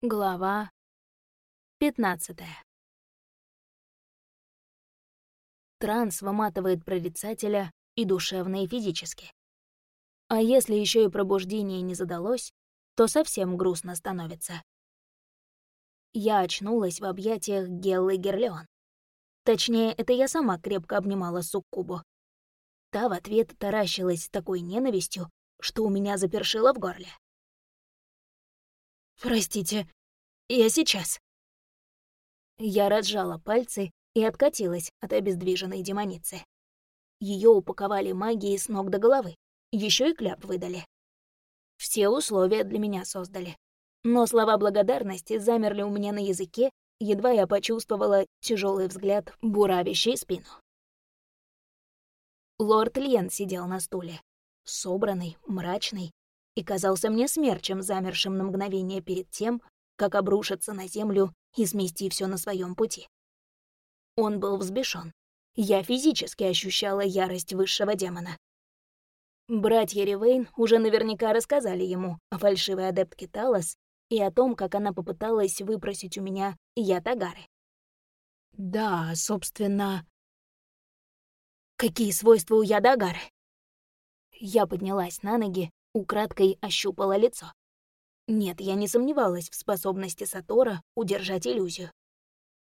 Глава 15 Транс выматывает прорицателя и душевно, и физически. А если еще и пробуждение не задалось, то совсем грустно становится. Я очнулась в объятиях Геллы Герлеон. Точнее, это я сама крепко обнимала суккубу. Та в ответ таращилась с такой ненавистью, что у меня запершило в горле. «Простите, я сейчас». Я разжала пальцы и откатилась от обездвиженной демоницы. Ее упаковали магией с ног до головы, еще и кляп выдали. Все условия для меня создали. Но слова благодарности замерли у меня на языке, едва я почувствовала тяжелый взгляд, буравящий спину. Лорд Льен сидел на стуле, собранный, мрачный, и казался мне смерчем, замершим на мгновение перед тем, как обрушиться на землю и смести все на своем пути. Он был взбешен. Я физически ощущала ярость высшего демона. Братья Ривейн уже наверняка рассказали ему о фальшивой адептке Талос и о том, как она попыталась выпросить у меня яд Агары. Да, собственно... Какие свойства у яда Агары? Я поднялась на ноги Украдкой ощупала лицо. Нет, я не сомневалась в способности Сатора удержать иллюзию.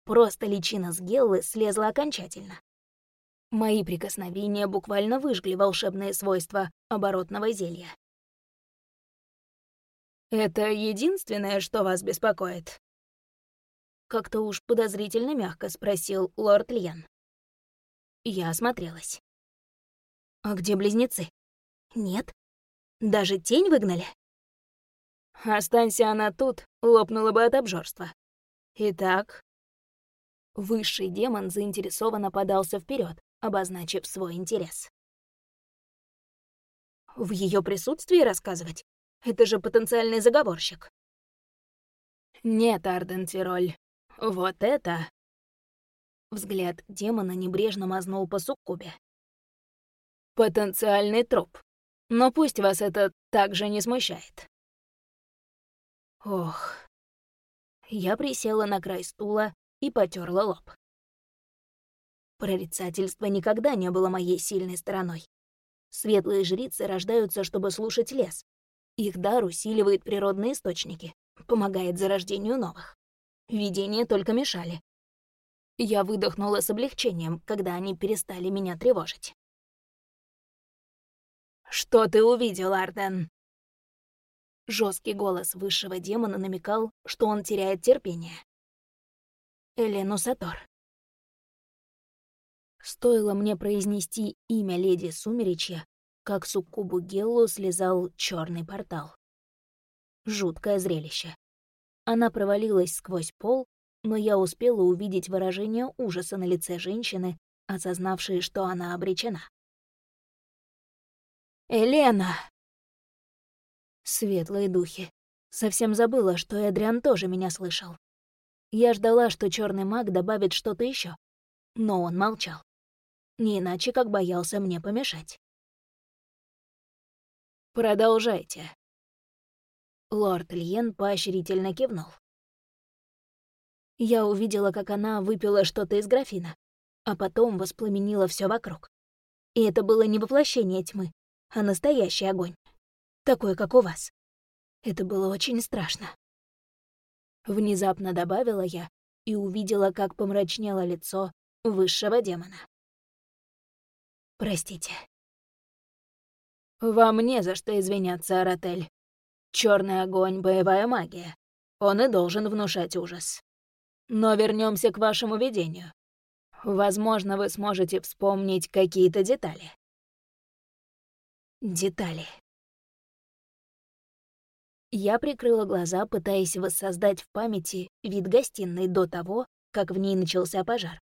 Просто личина с Геллы слезла окончательно. Мои прикосновения буквально выжгли волшебные свойства оборотного зелья. «Это единственное, что вас беспокоит?» Как-то уж подозрительно мягко спросил лорд Льен. Я осмотрелась. «А где близнецы?» «Нет, даже тень выгнали? Останься она тут, лопнула бы от обжорства. Итак... Высший демон заинтересованно подался вперед, обозначив свой интерес. В ее присутствии рассказывать? Это же потенциальный заговорщик. Нет, Арден Тироль, вот это... Взгляд демона небрежно мазнул по суккубе. Потенциальный труп. Но пусть вас это также не смущает. Ох. Я присела на край стула и потерла лоб. Прорицательство никогда не было моей сильной стороной. Светлые жрицы рождаются, чтобы слушать лес. Их дар усиливает природные источники, помогает зарождению новых. Видения только мешали. Я выдохнула с облегчением, когда они перестали меня тревожить. «Что ты увидел, Арден?» Жесткий голос высшего демона намекал, что он теряет терпение. Элену Сатор. Стоило мне произнести имя леди Сумеречья, как суккубу Геллу слезал черный портал. Жуткое зрелище. Она провалилась сквозь пол, но я успела увидеть выражение ужаса на лице женщины, осознавшей, что она обречена. «Елена!» Светлые духи. Совсем забыла, что Эдриан тоже меня слышал. Я ждала, что черный маг добавит что-то еще, но он молчал. Не иначе, как боялся мне помешать. «Продолжайте». Лорд Льен поощрительно кивнул. Я увидела, как она выпила что-то из графина, а потом воспламенила все вокруг. И это было не воплощение тьмы, а настоящий огонь. Такой, как у вас. Это было очень страшно. Внезапно добавила я и увидела, как помрачнело лицо высшего демона. Простите. Вам не за что извиняться, Аратель. Черный огонь — боевая магия. Он и должен внушать ужас. Но вернемся к вашему видению. Возможно, вы сможете вспомнить какие-то детали. Детали. Я прикрыла глаза, пытаясь воссоздать в памяти вид гостиной до того, как в ней начался пожар,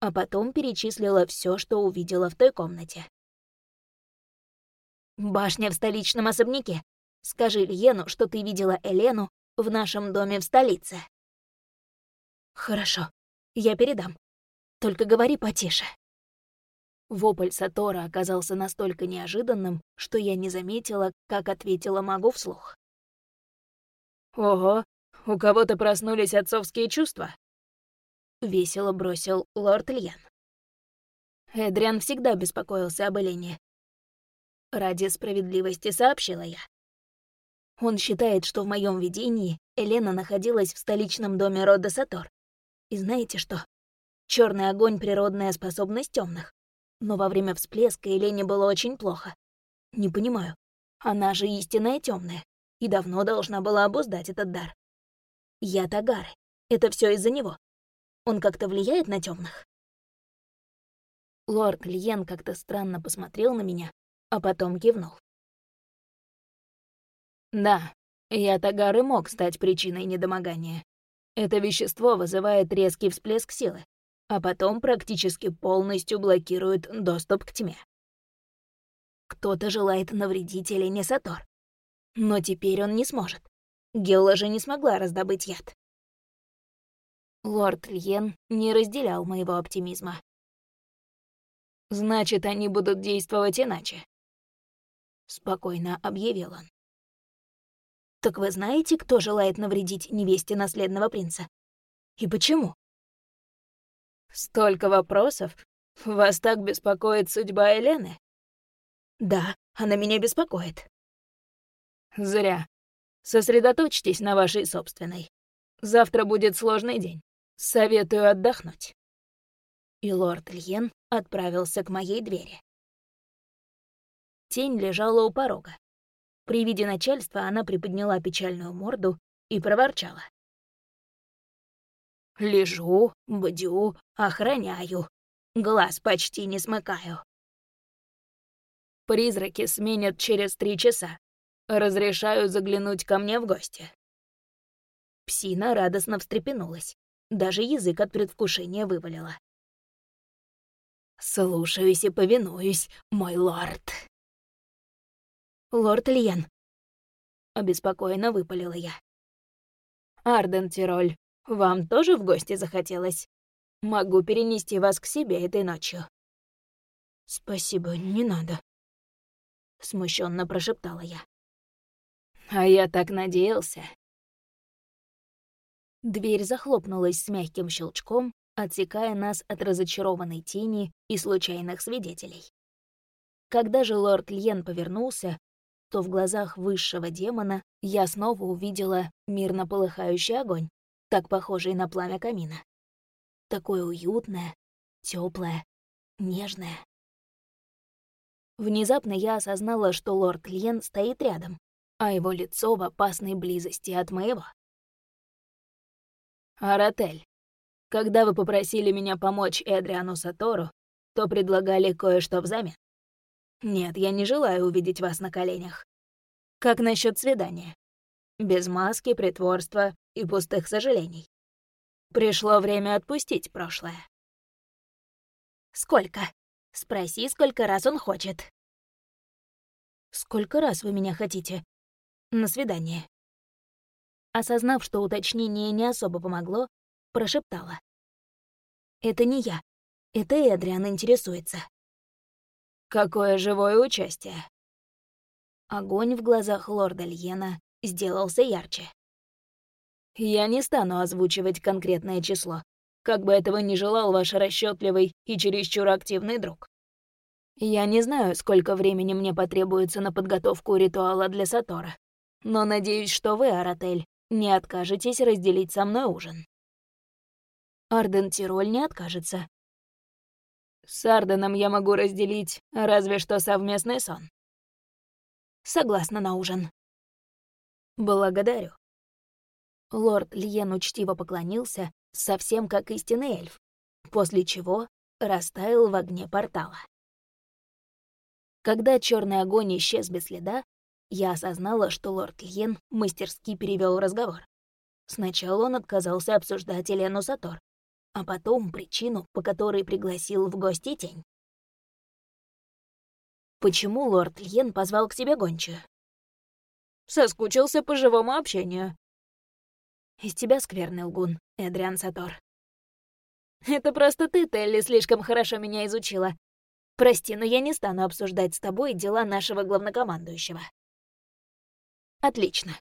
а потом перечислила все, что увидела в той комнате. «Башня в столичном особняке. Скажи Льену, что ты видела Элену в нашем доме в столице». «Хорошо, я передам. Только говори потише». Вопль Сатора оказался настолько неожиданным, что я не заметила, как ответила магу вслух. «Ого, у кого-то проснулись отцовские чувства?» Весело бросил лорд Льен. Эдриан всегда беспокоился об Элене. Ради справедливости сообщила я. Он считает, что в моем видении Елена находилась в столичном доме рода Сатор. И знаете что? Черный огонь — природная способность темных. Но во время всплеска Елене было очень плохо. Не понимаю. Она же истинная темная и давно должна была обуздать этот дар. Я Тагары. Это все из-за него. Он как-то влияет на темных. Лорд Льен как-то странно посмотрел на меня, а потом кивнул. Да, я Тагары мог стать причиной недомогания. Это вещество вызывает резкий всплеск силы, а потом практически полностью блокирует доступ к тьме. Кто-то желает навредить Элене Сатор. Но теперь он не сможет. Гелла же не смогла раздобыть яд. Лорд Льен не разделял моего оптимизма. «Значит, они будут действовать иначе», — спокойно объявил он. «Так вы знаете, кто желает навредить невесте наследного принца? И почему?» «Столько вопросов. Вас так беспокоит судьба Елены?» «Да, она меня беспокоит». «Зря. Сосредоточьтесь на вашей собственной. Завтра будет сложный день. Советую отдохнуть». И лорд Льен отправился к моей двери. Тень лежала у порога. При виде начальства она приподняла печальную морду и проворчала. «Лежу, бдю, охраняю. Глаз почти не смыкаю. Призраки сменят через три часа. Разрешаю заглянуть ко мне в гости». Псина радостно встрепенулась. Даже язык от предвкушения вывалила. «Слушаюсь и повинуюсь, мой лорд». «Лорд Лиен», — обеспокоенно выпалила я. «Арден Тироль, вам тоже в гости захотелось? Могу перенести вас к себе этой ночью». «Спасибо, не надо», — смущенно прошептала я. «А я так надеялся». Дверь захлопнулась с мягким щелчком, отсекая нас от разочарованной тени и случайных свидетелей. Когда же лорд Льен повернулся, то в глазах высшего демона я снова увидела мирно полыхающий огонь, так похожий на пламя камина. Такое уютное, теплое, нежное. Внезапно я осознала, что лорд Льен стоит рядом, а его лицо в опасной близости от моего. «Аратель, когда вы попросили меня помочь Эдриану Сатору, то предлагали кое-что взамен. Нет, я не желаю увидеть вас на коленях. Как насчет свидания? Без маски, притворства и пустых сожалений. Пришло время отпустить прошлое. «Сколько?» «Спроси, сколько раз он хочет». «Сколько раз вы меня хотите?» «На свидание». Осознав, что уточнение не особо помогло, прошептала. «Это не я. Это Эдриан интересуется». «Какое живое участие!» Огонь в глазах лорда Льена сделался ярче. «Я не стану озвучивать конкретное число, как бы этого ни желал ваш расчетливый и чересчур активный друг. Я не знаю, сколько времени мне потребуется на подготовку ритуала для Сатора, но надеюсь, что вы, Аратель, не откажетесь разделить со мной ужин. Арден Тироль не откажется. С Арденом я могу разделить разве что совместный сон. Согласна на ужин. Благодарю. Лорд Льен учтиво поклонился, совсем как истинный эльф, после чего растаял в огне портала. Когда черный огонь исчез без следа, я осознала, что лорд Льен мастерски перевел разговор. Сначала он отказался обсуждать Елену Сатор, а потом причину, по которой пригласил в гости тень. Почему лорд Льен позвал к себе гончую? Соскучился по живому общению. Из тебя скверный лгун, Эдриан Сатор. Это просто ты, Телли, слишком хорошо меня изучила. Прости, но я не стану обсуждать с тобой дела нашего главнокомандующего. Отлично.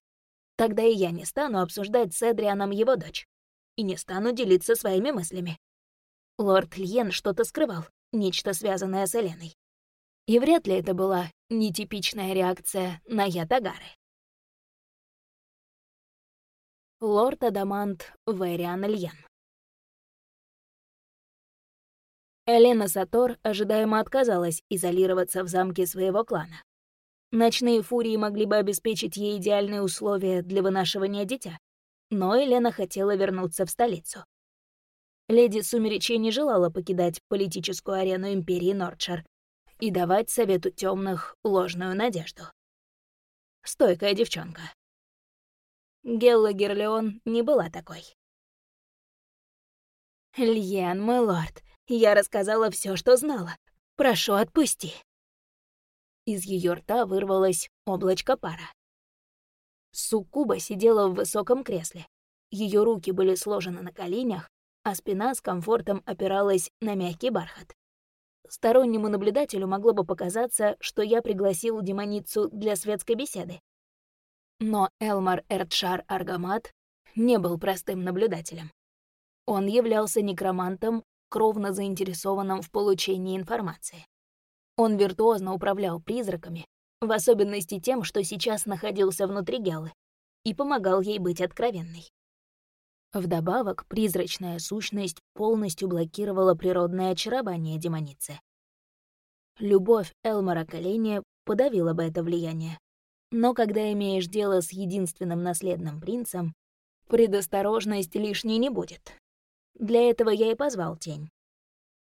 Тогда и я не стану обсуждать с Эдрианом его дочь. И не стану делиться своими мыслями. Лорд Льен что-то скрывал, нечто связанное с Эленой. И вряд ли это была нетипичная реакция на яд Агары. Лорд Адамант Вэриан Льен Элена Сатор ожидаемо отказалась изолироваться в замке своего клана. Ночные фурии могли бы обеспечить ей идеальные условия для вынашивания дитя, но Елена хотела вернуться в столицу. Леди Сумеречья не желала покидать политическую арену Империи Нордшар и давать Совету Темных ложную надежду. Стойкая девчонка. Гелла Герлеон не была такой. «Льен, мой лорд, я рассказала все, что знала. Прошу, отпусти». Из ее рта вырвалось облачко пара. Суккуба сидела в высоком кресле. Ее руки были сложены на коленях, а спина с комфортом опиралась на мягкий бархат. Стороннему наблюдателю могло бы показаться, что я пригласил демоницу для светской беседы. Но Элмар Эртшар Аргамат не был простым наблюдателем. Он являлся некромантом, кровно заинтересованным в получении информации. Он виртуозно управлял призраками, в особенности тем, что сейчас находился внутри Геллы, и помогал ей быть откровенной. Вдобавок, призрачная сущность полностью блокировала природное очарование демоницы. Любовь Элмара Коления подавила бы это влияние. Но когда имеешь дело с единственным наследным принцем, предосторожность лишней не будет. Для этого я и позвал тень.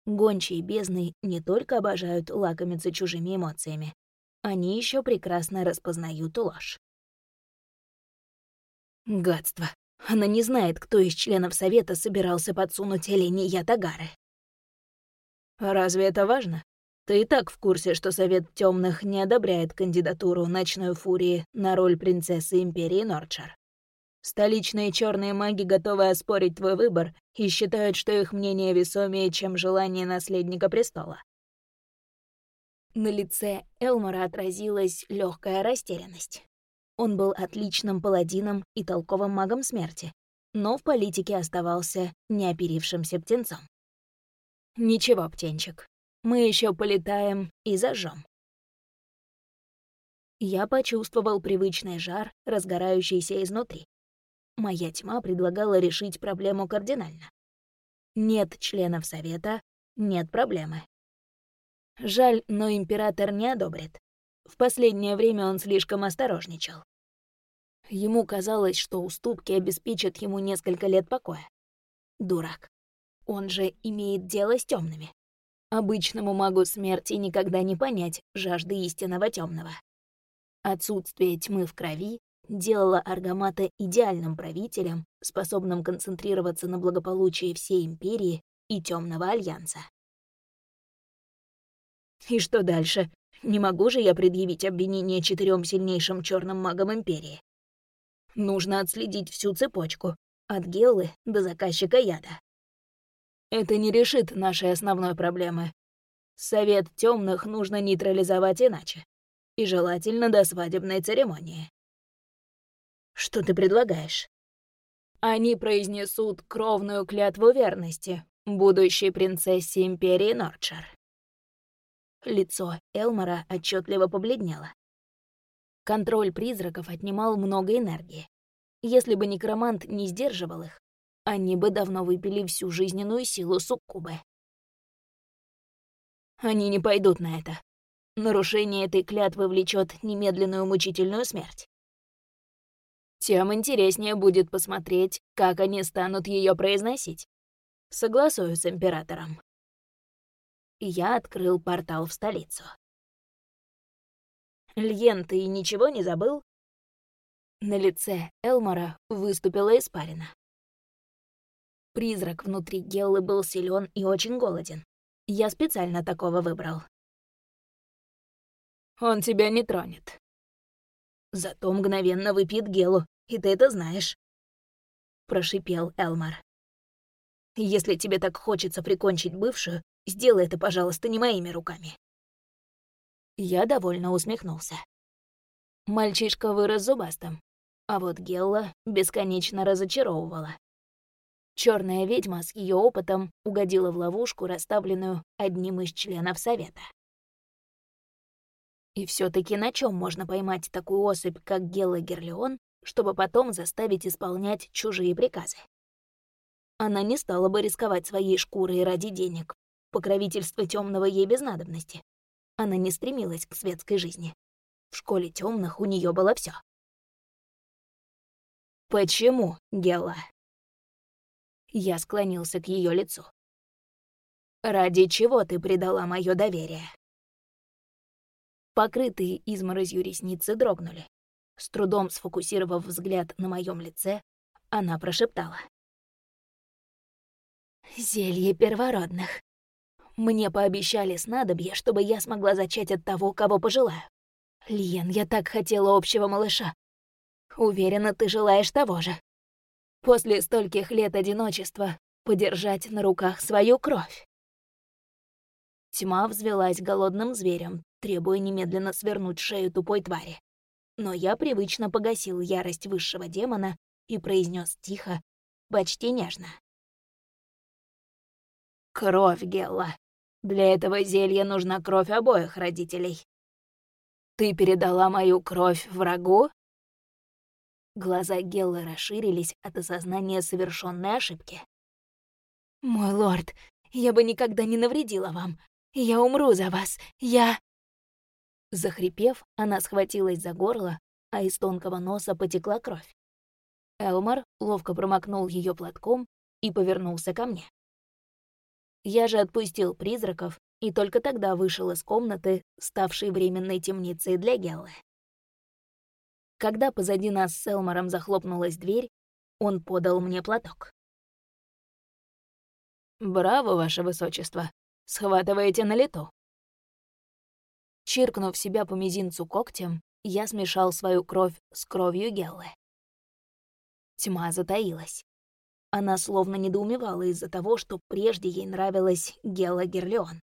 Гончие бездны не только обожают лакомиться чужими эмоциями, они еще прекрасно распознают ложь. Гадство. Она не знает, кто из членов Совета собирался подсунуть Элене Ятагары. Разве это важно? Ты и так в курсе, что Совет Темных не одобряет кандидатуру Ночной Фурии на роль принцессы Империи Норчар. Столичные черные маги готовы оспорить твой выбор и считают, что их мнение весомее, чем желание наследника престола. На лице Элмора отразилась легкая растерянность. Он был отличным паладином и толковым магом смерти, но в политике оставался неоперившимся птенцом. «Ничего, птенчик, мы еще полетаем и зажжем. Я почувствовал привычный жар, разгорающийся изнутри. Моя тьма предлагала решить проблему кардинально. Нет членов совета, нет проблемы. Жаль, но император не одобрит. В последнее время он слишком осторожничал. Ему казалось, что уступки обеспечат ему несколько лет покоя. Дурак. Он же имеет дело с темными. Обычному магу смерти никогда не понять жажды истинного темного. Отсутствие тьмы в крови делало Аргамата идеальным правителем, способным концентрироваться на благополучии всей империи и темного альянса. И что дальше? Не могу же я предъявить обвинение четырем сильнейшим черным магам империи. Нужно отследить всю цепочку, от Геллы до заказчика яда. Это не решит нашей основной проблемы. Совет темных нужно нейтрализовать иначе. И желательно до свадебной церемонии. Что ты предлагаешь? Они произнесут кровную клятву верности будущей принцессе Империи Норчар. Лицо Элмора отчетливо побледнело. Контроль призраков отнимал много энергии. Если бы некромант не сдерживал их, они бы давно выпили всю жизненную силу суккубы. Они не пойдут на это. Нарушение этой клятвы влечет немедленную мучительную смерть. Тем интереснее будет посмотреть, как они станут ее произносить. Согласую с императором. Я открыл портал в столицу. Льен, ты ничего не забыл? На лице Элмора выступила испарина. Призрак внутри Геллы был силен и очень голоден. Я специально такого выбрал. Он тебя не тронет. Зато мгновенно выпьет Гелу, и ты это знаешь. Прошипел Элмар. Если тебе так хочется прикончить бывшую, сделай это, пожалуйста, не моими руками. Я довольно усмехнулся. Мальчишка вырос зубастым, А вот Гелла бесконечно разочаровывала. Черная ведьма с ее опытом угодила в ловушку, расставленную одним из членов Совета. И все таки на чем можно поймать такую особь, как Гелла Герлеон, чтобы потом заставить исполнять чужие приказы? Она не стала бы рисковать своей шкурой ради денег. Покровительство темного ей без надобности. Она не стремилась к светской жизни. В школе темных у нее было все. «Почему, Гелла?» Я склонился к ее лицу. «Ради чего ты предала мое доверие?» Покрытые изморозью ресницы дрогнули. С трудом сфокусировав взгляд на моем лице, она прошептала. «Зелье первородных. Мне пообещали снадобье, чтобы я смогла зачать от того, кого пожелаю. Лиен, я так хотела общего малыша. Уверена, ты желаешь того же. После стольких лет одиночества подержать на руках свою кровь. Тьма взвелась голодным зверем, требуя немедленно свернуть шею тупой твари. Но я привычно погасил ярость высшего демона и произнес тихо, почти нежно. «Кровь, Гелла. Для этого зелья нужна кровь обоих родителей. Ты передала мою кровь врагу?» Глаза Геллы расширились от осознания совершенной ошибки. «Мой лорд, я бы никогда не навредила вам. Я умру за вас. Я...» Захрипев, она схватилась за горло, а из тонкого носа потекла кровь. Элмар ловко промокнул ее платком и повернулся ко мне. Я же отпустил призраков и только тогда вышел из комнаты, ставшей временной темницей для Геллы. Когда позади нас с Элмором захлопнулась дверь, он подал мне платок. «Браво, ваше высочество! Схватываете на лету!» Чиркнув себя по мизинцу когтем, я смешал свою кровь с кровью Геллы. Тьма затаилась. Она словно недоумевала из-за того, что прежде ей нравилась Гела Герлеон.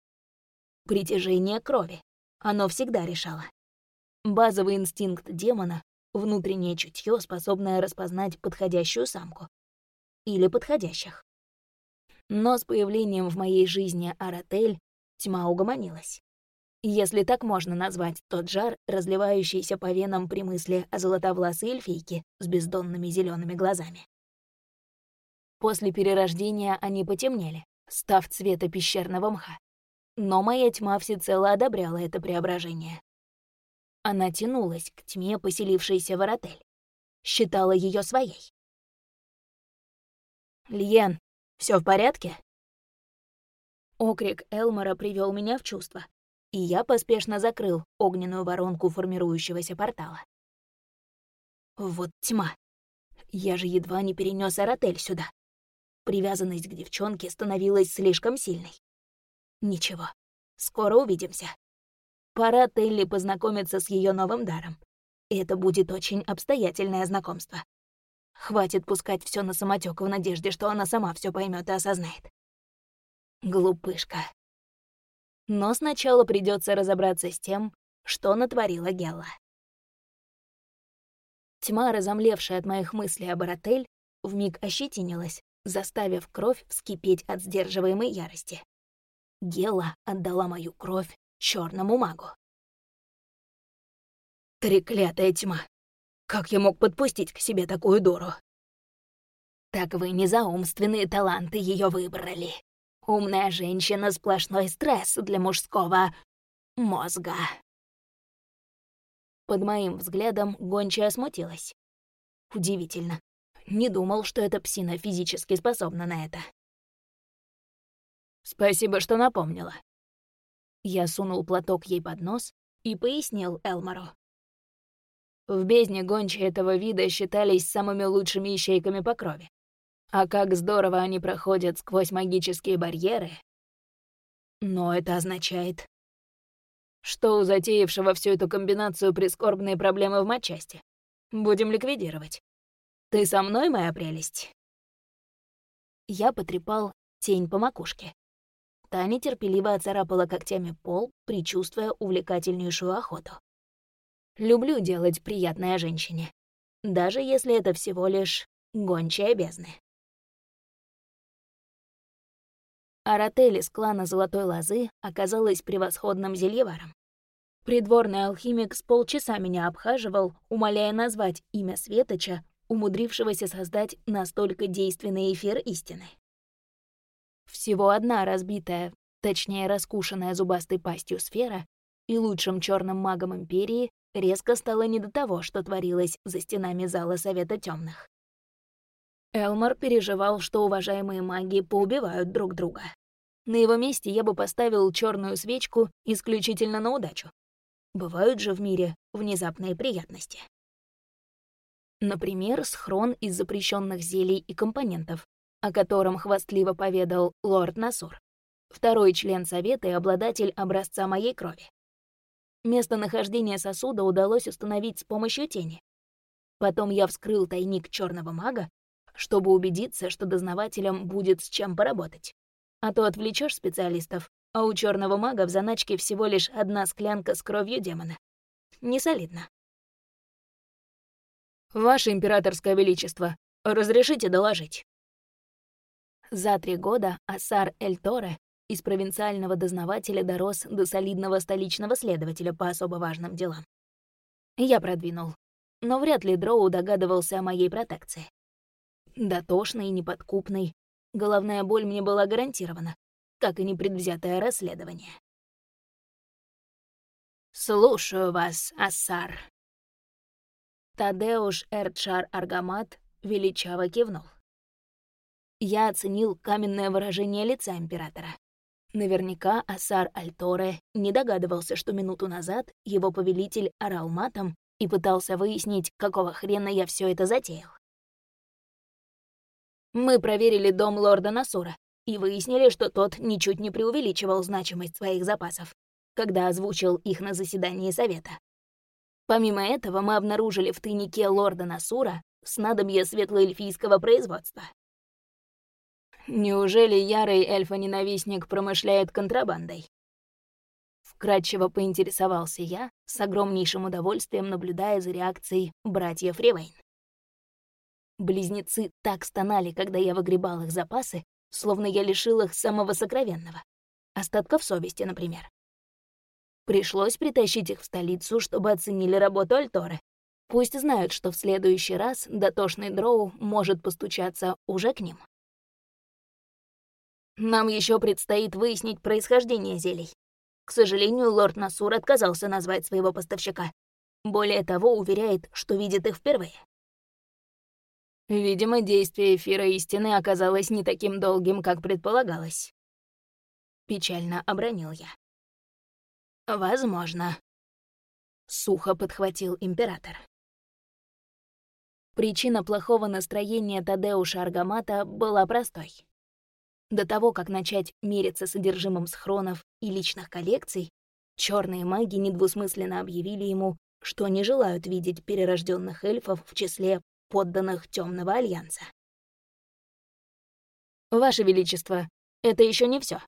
Притяжение крови. Оно всегда решало. Базовый инстинкт демона внутреннее чутье, способное распознать подходящую самку. Или подходящих. Но с появлением в моей жизни Аратель тьма угомонилась. Если так можно назвать тот жар, разливающийся по венам при мысли о золотовласой эльфийке с бездонными зелеными глазами. После перерождения они потемнели, став цвета пещерного мха. Но моя тьма всецело одобряла это преображение. Она тянулась к тьме, поселившейся в Аратель. Считала ее своей. «Льен, все в порядке?» Окрик Элмора привел меня в чувство, и я поспешно закрыл огненную воронку формирующегося портала. Вот тьма. Я же едва не перенес Аратель сюда. Привязанность к девчонке становилась слишком сильной. Ничего, скоро увидимся. Пора Телли познакомиться с ее новым даром. И это будет очень обстоятельное знакомство. Хватит пускать все на самотек в надежде, что она сама все поймет и осознает. Глупышка. Но сначала придется разобраться с тем, что натворила Гелла. Тьма, разомлевшая от моих мыслей об Аратель, вмиг ощетинилась, заставив кровь вскипеть от сдерживаемой ярости. Гела отдала мою кровь черному магу. Треклятая тьма! Как я мог подпустить к себе такую дуру? Так вы не за умственные таланты ее выбрали. Умная женщина — сплошной стресс для мужского мозга. Под моим взглядом гончая смутилась. Удивительно. Не думал, что эта псина физически способна на это. Спасибо, что напомнила. Я сунул платок ей под нос и пояснил Элмору. В бездне гончие этого вида считались самыми лучшими ищейками по крови. А как здорово они проходят сквозь магические барьеры. Но это означает, что у затеявшего всю эту комбинацию прискорбные проблемы в матчасти. Будем ликвидировать. Ты со мной, моя прелесть?» Я потрепал тень по макушке. Таня терпеливо оцарапала когтями пол, предчувствуя увлекательнейшую охоту. Люблю делать приятное женщине. даже если это всего лишь гончая бездны. Аратель из клана Золотой Лозы оказалась превосходным зельеваром. Придворный алхимик с полчаса меня обхаживал, умоляя назвать имя Светоча, умудрившегося создать настолько действенный эфир истины. Всего одна разбитая, точнее раскушенная зубастой пастью сфера, и лучшим черным магом Империи резко стало не до того, что творилось за стенами зала Совета Темных. Элмар переживал, что уважаемые маги поубивают друг друга. На его месте я бы поставил черную свечку исключительно на удачу. Бывают же в мире внезапные приятности. Например, схрон из запрещенных зелий и компонентов, о котором хвастливо поведал лорд Насур второй член совета и обладатель образца моей крови. Местонахождение сосуда удалось установить с помощью тени. Потом я вскрыл тайник черного мага, чтобы убедиться, что дознавателям будет с чем поработать. А то отвлечешь специалистов, а у черного мага в заначке всего лишь одна склянка с кровью демона. Не солидно. «Ваше императорское величество, разрешите доложить?» За три года Асар Эль-Торе из провинциального дознавателя дорос до солидного столичного следователя по особо важным делам. Я продвинул, но вряд ли Дроу догадывался о моей протекции. Дотошный неподкупный, головная боль мне была гарантирована, как и непредвзятое расследование. «Слушаю вас, Ассар». Тадеуш Эрчар Аргамат величаво кивнул. Я оценил каменное выражение лица императора. Наверняка Асар Альторе не догадывался, что минуту назад его повелитель орал матом и пытался выяснить, какого хрена я все это затеял. Мы проверили дом лорда Насура и выяснили, что тот ничуть не преувеличивал значимость своих запасов, когда озвучил их на заседании совета. Помимо этого, мы обнаружили в тайнике лорда Насура снадобье светлоэльфийского производства, Неужели ярый эльфа-ненавистник промышляет контрабандой? Вкратчиво поинтересовался я, с огромнейшим удовольствием наблюдая за реакцией братьев Ривейн. Близнецы так стонали, когда я выгребал их запасы, словно я лишил их самого сокровенного. Остатков совести, например. Пришлось притащить их в столицу, чтобы оценили работу Альторы. Пусть знают, что в следующий раз дотошный дроу может постучаться уже к ним. Нам еще предстоит выяснить происхождение зелий. К сожалению, лорд Насур отказался назвать своего поставщика. Более того, уверяет, что видит их впервые. Видимо, действие эфира истины оказалось не таким долгим, как предполагалось. Печально обронил я. Возможно. Сухо подхватил император. Причина плохого настроения Тадеуша Аргамата была простой. До того, как начать мериться содержимым схронов и личных коллекций, черные маги недвусмысленно объявили ему, что не желают видеть перерожденных эльфов в числе подданных Темного Альянса. «Ваше Величество, это еще не все.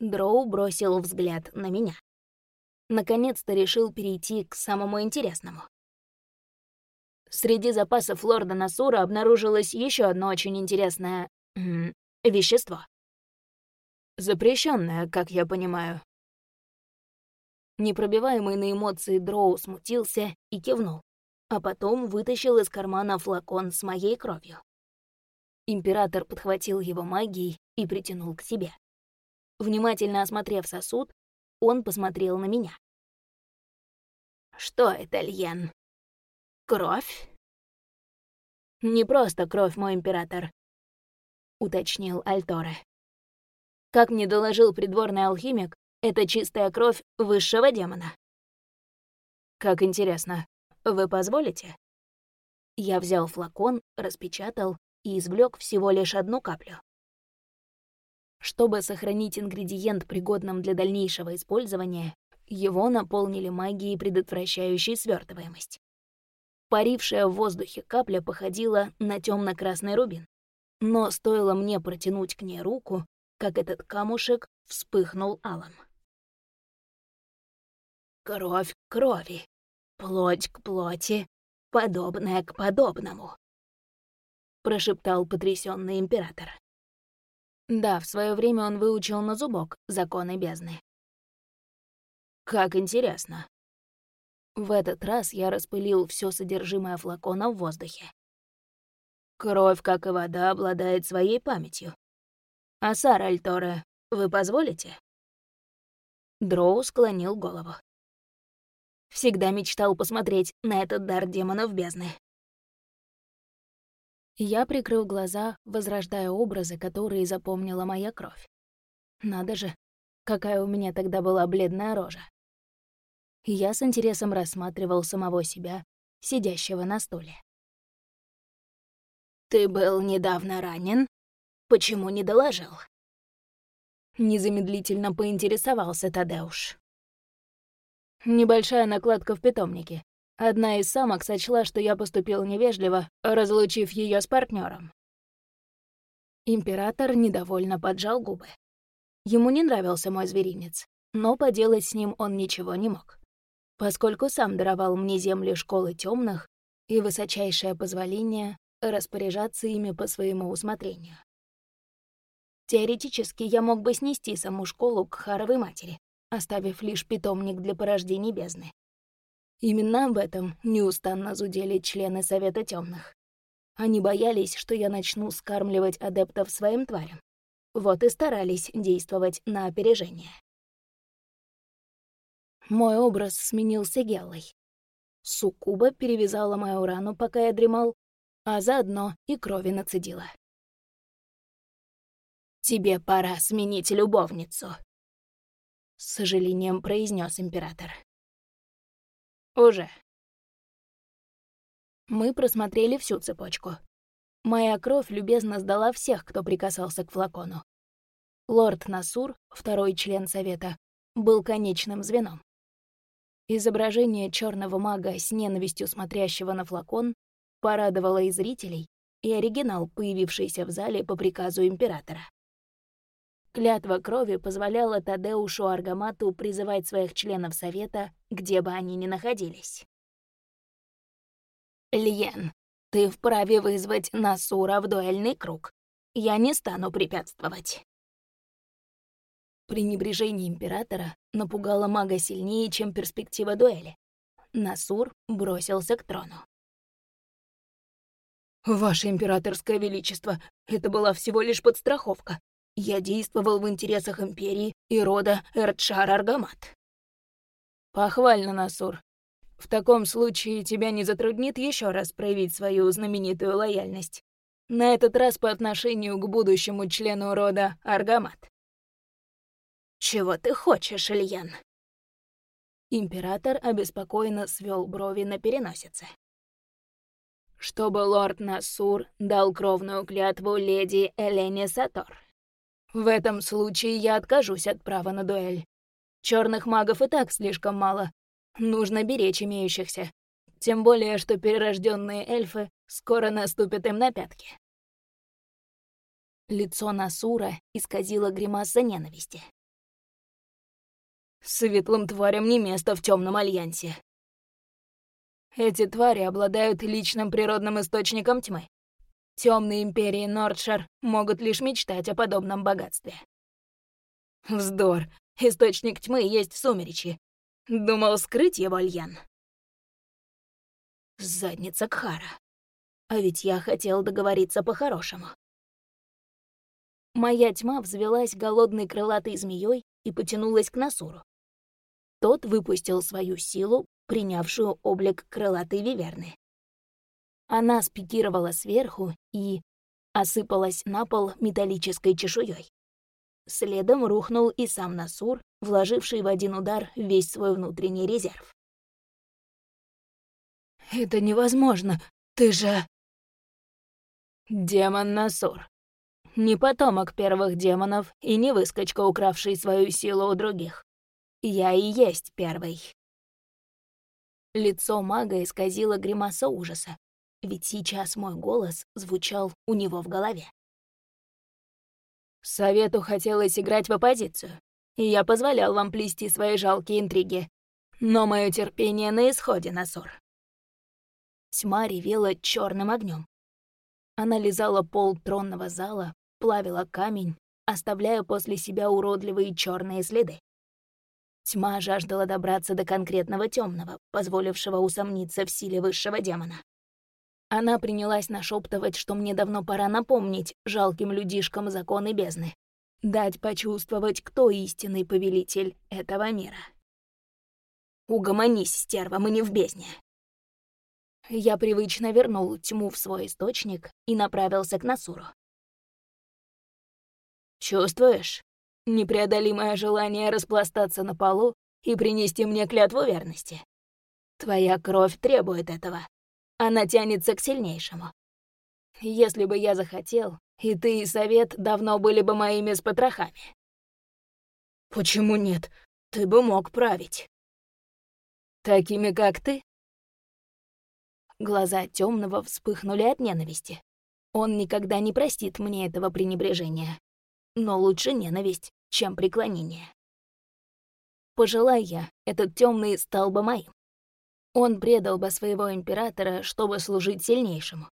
Дроу бросил взгляд на меня. Наконец-то решил перейти к самому интересному. Среди запасов лорда Насура обнаружилось еще одно очень интересное вещество. Запрещенное, как я понимаю. Непробиваемый на эмоции Дроу смутился и кивнул, а потом вытащил из кармана флакон с моей кровью. Император подхватил его магией и притянул к себе. Внимательно осмотрев сосуд, он посмотрел на меня. «Что это, Льен? Кровь?» «Не просто кровь, мой император. — уточнил Альторе. Как мне доложил придворный алхимик, это чистая кровь высшего демона. Как интересно. Вы позволите? Я взял флакон, распечатал и извлек всего лишь одну каплю. Чтобы сохранить ингредиент пригодным для дальнейшего использования, его наполнили магией, предотвращающей свертываемость. Парившая в воздухе капля походила на темно красный рубин. Но стоило мне протянуть к ней руку, как этот камушек вспыхнул алым. Кровь к крови, плоть к плоти, подобное к подобному», — прошептал потрясенный император. Да, в свое время он выучил на зубок законы бездны. Как интересно. В этот раз я распылил все содержимое флакона в воздухе. Кровь, как и вода, обладает своей памятью. А Сара вы позволите? Дроу склонил голову. Всегда мечтал посмотреть на этот дар демонов бездны. Я прикрыл глаза, возрождая образы, которые запомнила моя кровь. Надо же, какая у меня тогда была бледная рожа. Я с интересом рассматривал самого себя, сидящего на стуле. «Ты был недавно ранен? Почему не доложил?» Незамедлительно поинтересовался Тадеуш. Небольшая накладка в питомнике. Одна из самок сочла, что я поступил невежливо, разлучив ее с партнером. Император недовольно поджал губы. Ему не нравился мой зверинец, но поделать с ним он ничего не мог, поскольку сам даровал мне земли школы темных и высочайшее позволение распоряжаться ими по своему усмотрению. Теоретически я мог бы снести саму школу к Харовой матери, оставив лишь питомник для порождений бездны. Именно об этом неустанно зудели члены Совета Темных. Они боялись, что я начну скармливать адептов своим тварям. Вот и старались действовать на опережение. Мой образ сменился Геллой. Суккуба перевязала мою рану, пока я дремал, а заодно и крови нацедила. «Тебе пора сменить любовницу», с сожалением произнес император. Уже. Мы просмотрели всю цепочку. Моя кровь любезно сдала всех, кто прикасался к флакону. Лорд Насур, второй член совета, был конечным звеном. Изображение черного мага с ненавистью смотрящего на флакон порадовало и зрителей, и оригинал, появившийся в зале по приказу императора. Клятва крови позволяла Тадеушу Аргамату призывать своих членов Совета, где бы они ни находились. «Льен, ты вправе вызвать Насура в дуэльный круг. Я не стану препятствовать». Пренебрежение Императора напугало мага сильнее, чем перспектива дуэли. Насур бросился к трону. «Ваше Императорское Величество, это была всего лишь подстраховка. Я действовал в интересах Империи и рода Эрдшар-Аргамат. Похвально, Насур. В таком случае тебя не затруднит еще раз проявить свою знаменитую лояльность. На этот раз по отношению к будущему члену рода Аргамат. «Чего ты хочешь, Ильян?» Император обеспокоенно свел брови на переносице. «Чтобы лорд Насур дал кровную клятву леди Элене Сатор», в этом случае я откажусь от права на дуэль. Черных магов и так слишком мало. Нужно беречь имеющихся. Тем более, что перерожденные эльфы скоро наступят им на пятки. Лицо Насура исказило гримаса ненависти. Светлым тварям не место в темном альянсе. Эти твари обладают личным природным источником тьмы. Темные империи Нордшар могут лишь мечтать о подобном богатстве. Вздор. Источник тьмы есть в сумеречье. Думал скрыть его Альян. Задница Кхара. А ведь я хотел договориться по-хорошему. Моя тьма взвелась голодной крылатой змеей и потянулась к Насуру. Тот выпустил свою силу, принявшую облик крылатой виверны. Она спикировала сверху и осыпалась на пол металлической чешуей. Следом рухнул и сам Насур, вложивший в один удар весь свой внутренний резерв. «Это невозможно! Ты же...» «Демон Насур. Не потомок первых демонов и не выскочка, укравший свою силу у других. Я и есть первый». Лицо мага исказило гримаса ужаса, ведь сейчас мой голос звучал у него в голове. Совету хотелось играть в оппозицию, и я позволял вам плести свои жалкие интриги. Но мое терпение на исходе, Насор. Тьма ревела черным огнем. Она лизала пол тронного зала, плавила камень, оставляя после себя уродливые черные следы. Тьма жаждала добраться до конкретного темного, позволившего усомниться в силе высшего демона. Она принялась нашептывать, что мне давно пора напомнить жалким людишкам законы бездны. Дать почувствовать, кто истинный повелитель этого мира. «Угомонись, стерва, мы не в бездне!» Я привычно вернул тьму в свой источник и направился к Насуру. «Чувствуешь? Непреодолимое желание распластаться на полу и принести мне клятву верности. Твоя кровь требует этого. Она тянется к сильнейшему. Если бы я захотел, и ты, и Совет давно были бы моими с потрохами. Почему нет? Ты бы мог править. Такими, как ты? Глаза темного вспыхнули от ненависти. Он никогда не простит мне этого пренебрежения но лучше ненависть, чем преклонение. Пожелай я, этот темный стал бы моим. Он предал бы своего императора, чтобы служить сильнейшему.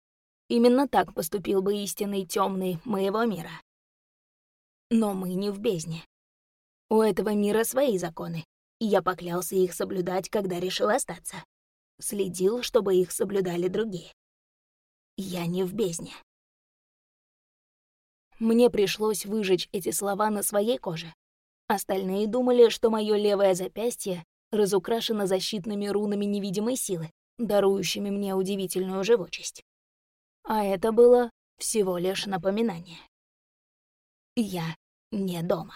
Именно так поступил бы истинный темный моего мира. Но мы не в бездне. У этого мира свои законы, и я поклялся их соблюдать, когда решил остаться. Следил, чтобы их соблюдали другие. Я не в бездне. Мне пришлось выжечь эти слова на своей коже. Остальные думали, что мое левое запястье разукрашено защитными рунами невидимой силы, дарующими мне удивительную живучесть. А это было всего лишь напоминание. Я не дома.